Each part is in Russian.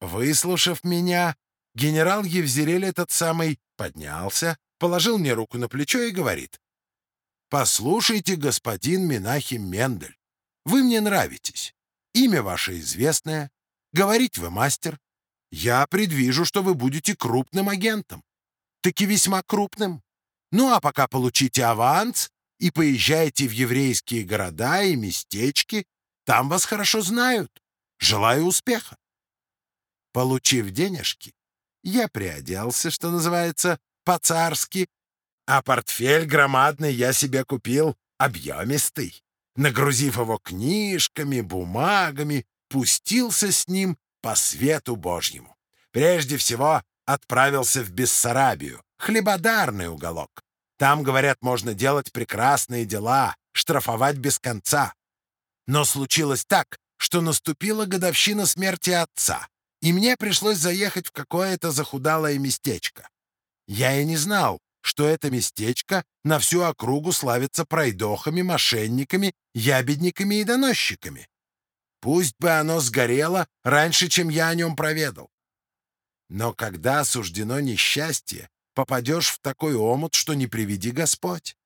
Выслушав меня, генерал Евзерель этот самый поднялся, положил мне руку на плечо и говорит, «Послушайте, господин Минахим Мендель, вы мне нравитесь, имя ваше известное, говорить вы мастер. Я предвижу, что вы будете крупным агентом, таки весьма крупным. Ну а пока получите аванс и поезжайте в еврейские города и местечки, там вас хорошо знают. Желаю успеха. Получив денежки, я приоделся, что называется, по-царски, а портфель громадный я себе купил объемистый. Нагрузив его книжками, бумагами, пустился с ним по свету Божьему. Прежде всего отправился в Бессарабию, хлебодарный уголок. Там, говорят, можно делать прекрасные дела, штрафовать без конца. Но случилось так, что наступила годовщина смерти отца, и мне пришлось заехать в какое-то захудалое местечко. Я и не знал, что это местечко на всю округу славится пройдохами, мошенниками, ябедниками и доносчиками. Пусть бы оно сгорело раньше, чем я о нем проведал. Но когда суждено несчастье, попадешь в такой омут, что не приведи Господь.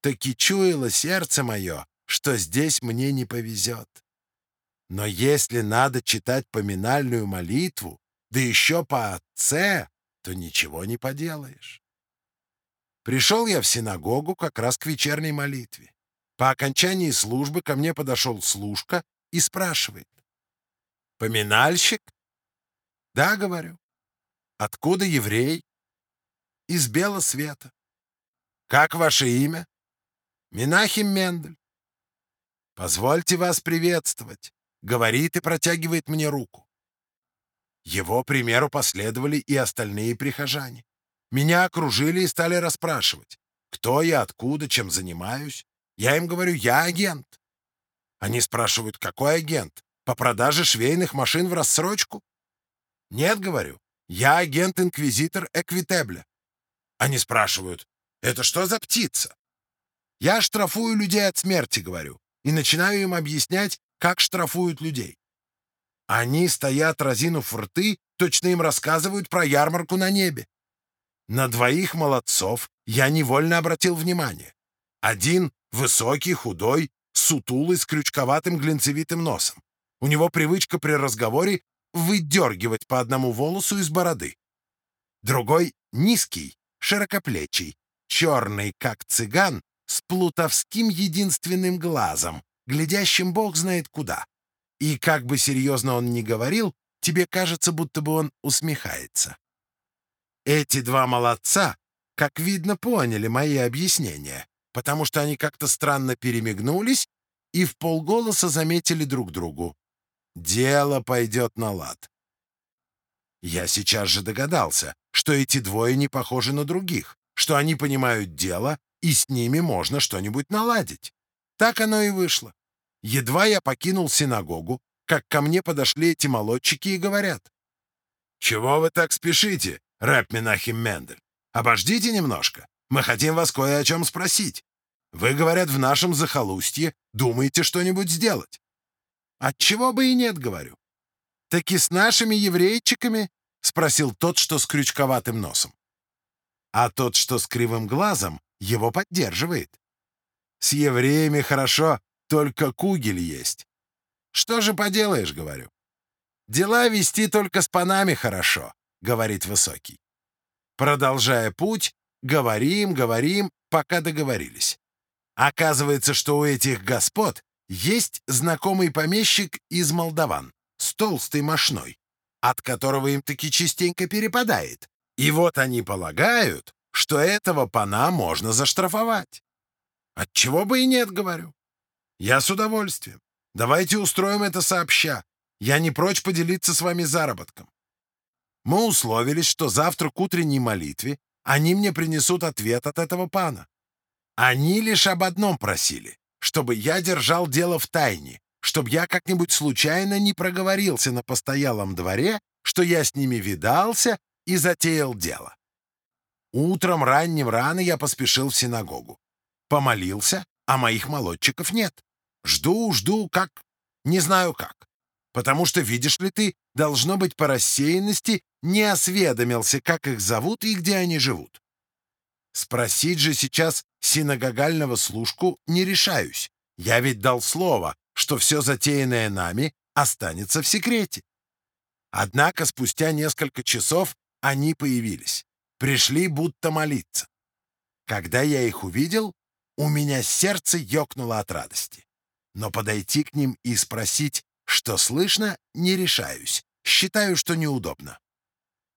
Таки чуяло сердце мое, что здесь мне не повезет. Но если надо читать поминальную молитву, да еще по отце, то ничего не поделаешь. Пришел я в синагогу как раз к вечерней молитве. По окончании службы ко мне подошел служка и спрашивает. «Поминальщик?» «Да, — говорю. Откуда еврей?» «Из Бела Света». «Как ваше имя?» «Минахим Мендель». «Позвольте вас приветствовать», — говорит и протягивает мне руку. Его примеру последовали и остальные прихожане. Меня окружили и стали расспрашивать, кто я, откуда, чем занимаюсь. Я им говорю, я агент. Они спрашивают, какой агент? По продаже швейных машин в рассрочку? Нет, говорю, я агент-инквизитор Эквитебля. Они спрашивают, это что за птица? Я штрафую людей от смерти, говорю, и начинаю им объяснять, как штрафуют людей. Они стоят, разинув рты, точно им рассказывают про ярмарку на небе. На двоих молодцов я невольно обратил внимание. Один — высокий, худой, сутулый, с крючковатым глинцевитым носом. У него привычка при разговоре выдергивать по одному волосу из бороды. Другой — низкий, широкоплечий, черный, как цыган, с плутовским единственным глазом, глядящим бог знает куда. И как бы серьезно он ни говорил, тебе кажется, будто бы он усмехается. Эти два молодца, как видно, поняли мои объяснения, потому что они как-то странно перемигнулись и в полголоса заметили друг другу. Дело пойдет на лад. Я сейчас же догадался, что эти двое не похожи на других, что они понимают дело, и с ними можно что-нибудь наладить. Так оно и вышло. Едва я покинул синагогу, как ко мне подошли эти молодчики и говорят. «Чего вы так спешите, рэп Менахим Мендель? Обождите немножко. Мы хотим вас кое о чем спросить. Вы, говорят, в нашем захолустье думаете что-нибудь сделать. Отчего бы и нет, говорю. Так и с нашими еврейчиками? Спросил тот, что с крючковатым носом. А тот, что с кривым глазом, его поддерживает. С евреями хорошо, только кугель есть. Что же поделаешь, говорю. Дела вести только с панами хорошо, говорит Высокий. Продолжая путь, говорим, говорим, пока договорились. Оказывается, что у этих господ есть знакомый помещик из Молдаван с толстой мошной, от которого им таки частенько перепадает. И вот они полагают, что этого пана можно заштрафовать. Отчего бы и нет, говорю. Я с удовольствием. Давайте устроим это сообща. Я не прочь поделиться с вами заработком. Мы условились, что завтра к утренней молитве они мне принесут ответ от этого пана. Они лишь об одном просили, чтобы я держал дело в тайне, чтобы я как-нибудь случайно не проговорился на постоялом дворе, что я с ними видался и затеял дело. Утром ранним рано я поспешил в синагогу. Помолился, а моих молодчиков нет. Жду, жду, как... Не знаю как. потому что, видишь ли ты, должно быть по рассеянности, не осведомился, как их зовут и где они живут. Спросить же сейчас синагогального служку не решаюсь. Я ведь дал слово, что все затеянное нами останется в секрете. Однако спустя несколько часов они появились. Пришли будто молиться. Когда я их увидел, у меня сердце ёкнуло от радости. Но подойти к ним и спросить, что слышно, не решаюсь. Считаю, что неудобно.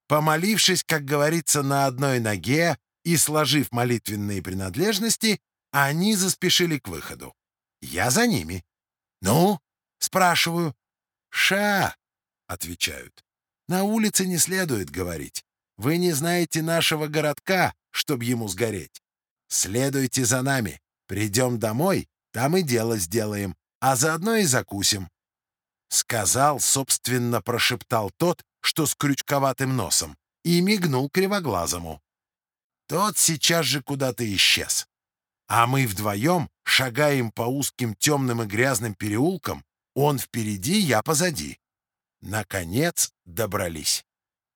Помолившись, как говорится, на одной ноге и сложив молитвенные принадлежности, они заспешили к выходу. Я за ними. «Ну?» — спрашиваю. «Ша!» — отвечают. «На улице не следует говорить. Вы не знаете нашего городка, чтоб ему сгореть. Следуйте за нами. Придем домой, там и дело сделаем, а заодно и закусим». Сказал, собственно, прошептал тот, что с крючковатым носом, и мигнул кривоглазому. Тот сейчас же куда-то исчез. А мы вдвоем шагаем по узким темным и грязным переулкам, он впереди, я позади. Наконец добрались.